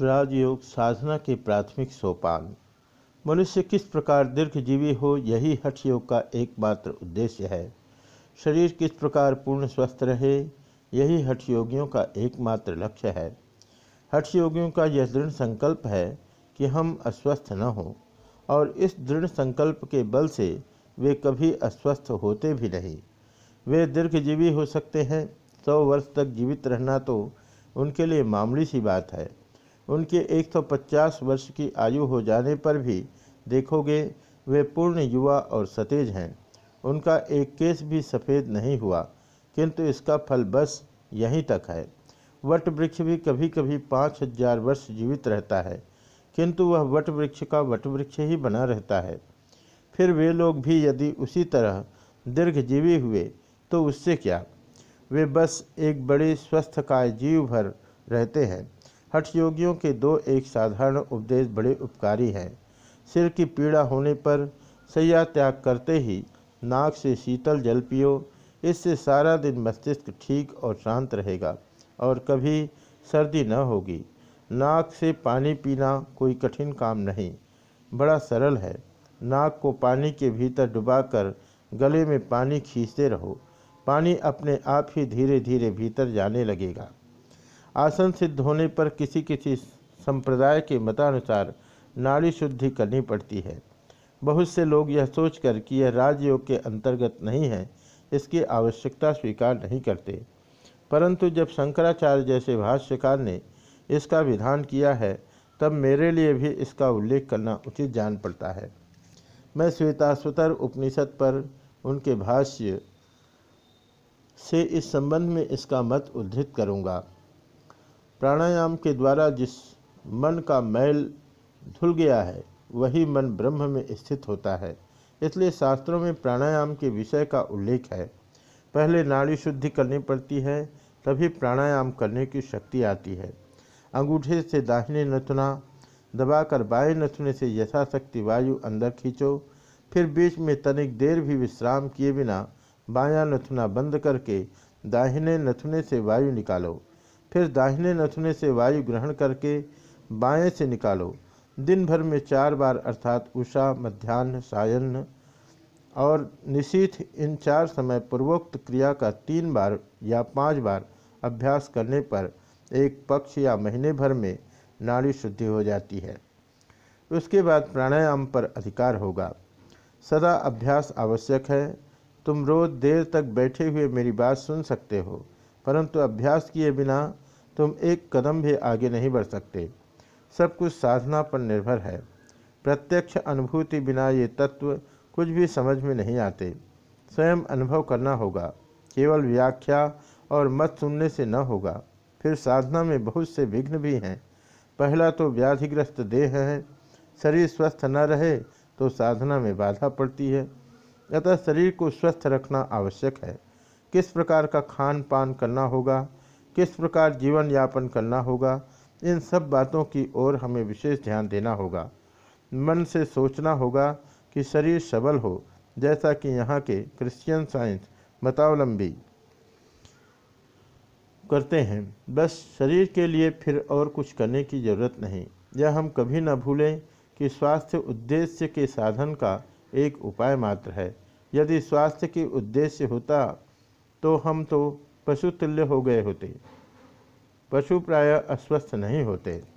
राजयोग साधना के प्राथमिक सोपान। मनुष्य किस प्रकार दीर्घजीवी हो, यही हठ योग का एकमात्र उद्देश्य है। शरीर किस प्रकार पूर्ण स्वस्थ रहे, यही हठ योगियों का एकमात्र लक्ष्य है। हठ योगियों का यह दृढ़ संकल्प है कि हम अस्वस्थ न हों, और इस दृढ़ संकल्प के बल से वे कभी अस्वस्थ होते भी नहीं। वे दीर्घजीवी हो सकते हैं, सौ वर्ष तक जीवित रहना तो उनके लिए मामूली सी बात है। उनके 150 वर्ष की आयु हो जाने पर भी देखोगे, वे पूर्ण युवा और सतेज हैं। उनका एक केस भी सफ़ेद नहीं हुआ, किंतु इसका फल बस यहीं तक है। वट वृक्ष भी कभी कभी पाँच हज़ार वर्ष जीवित रहता है, किंतु वह वट वृक्ष का वट वृक्ष ही बना रहता है। फिर वे लोग भी यदि उसी तरह दीर्घजीवी हुए तो उससे क्या? वे बस एक बड़े स्वस्थकाय जीव भर रहते हैं। हठ योगियों के दो एक साधारण उपदेश बड़े उपकारी हैं। सिर की पीड़ा होने पर सैया त्याग करते ही नाक से शीतल जल पियो। इससे सारा दिन मस्तिष्क ठीक और शांत रहेगा और कभी सर्दी न होगी। नाक से पानी पीना कोई कठिन काम नहीं। बड़ा सरल है। नाक को पानी के भीतर डुबाकर गले में पानी खींचते रहो। पानी अपने आप ही धीरे धीरे भीतर जाने लगेगा। आसन सिद्ध होने पर किसी किसी संप्रदाय के मतानुसार नाड़ी शुद्धि करनी पड़ती है। बहुत से लोग यह सोचकर कि यह राजयोग के अंतर्गत नहीं है, इसकी आवश्यकता स्वीकार नहीं करते। परंतु जब शंकराचार्य जैसे भाष्यकार ने इसका विधान किया है, तब मेरे लिए भी इसका उल्लेख करना उचित जान पड़ता है। मैं श्वेताश्वतर उपनिषद पर उनके भाष्य से इस संबंध में इसका मत उद्धृत करूँगा। प्राणायाम के द्वारा जिस मन का मैल धुल गया है, वही मन ब्रह्म में स्थित होता है। इसलिए शास्त्रों में प्राणायाम के विषय का उल्लेख है। पहले नाड़ी शुद्धि करनी पड़ती है, तभी प्राणायाम करने की शक्ति आती है। अंगूठे से दाहिने नथुना दबाकर बाएँ नथुने से यथाशक्ति वायु अंदर खींचो, फिर बीच में तनिक देर भी विश्राम किए बिना बायां नथुना बंद करके दाहिने नथुने से वायु निकालो। फिर दाहिने नथुने से वायु ग्रहण करके बाएँ से निकालो। दिन भर में चार बार अर्थात उषा मध्यान्ह सायन्न और निशीथ इन चार समय पूर्वोक्त क्रिया का तीन बार या पाँच बार अभ्यास करने पर एक पक्ष या महीने भर में नाड़ी शुद्धि हो जाती है। उसके बाद प्राणायाम पर अधिकार होगा। सदा अभ्यास आवश्यक है। तुम रोज देर तक बैठे हुए मेरी बात सुन सकते हो। परंतु अभ्यास किए बिना तुम एक कदम भी आगे नहीं बढ़ सकते। सब कुछ साधना पर निर्भर है। प्रत्यक्ष अनुभूति बिना ये तत्व कुछ भी समझ में नहीं आते। स्वयं अनुभव करना होगा। केवल व्याख्या और मत सुनने से न होगा। फिर साधना में बहुत से विघ्न भी हैं। पहला तो व्याधिग्रस्त देह है। शरीर स्वस्थ न रहे तो साधना में बाधा पड़ती है। अतः शरीर को स्वस्थ रखना आवश्यक है। किस प्रकार का खान पान करना होगा, किस प्रकार जीवन यापन करना होगा, इन सब बातों की ओर हमें विशेष ध्यान देना होगा। मन से सोचना होगा कि शरीर सबल हो, जैसा कि यहाँ के क्रिश्चियन साइंस मतावलंबी करते हैं। बस शरीर के लिए फिर और कुछ करने की ज़रूरत नहीं। यह हम कभी न भूलें कि स्वास्थ्य उद्देश्य के साधन का एक उपाय मात्र है। यदि स्वास्थ्य की उद्देश्य होता तो हम तो पशुतुल्य हो गए होते। पशु प्राय अस्वस्थ नहीं होते।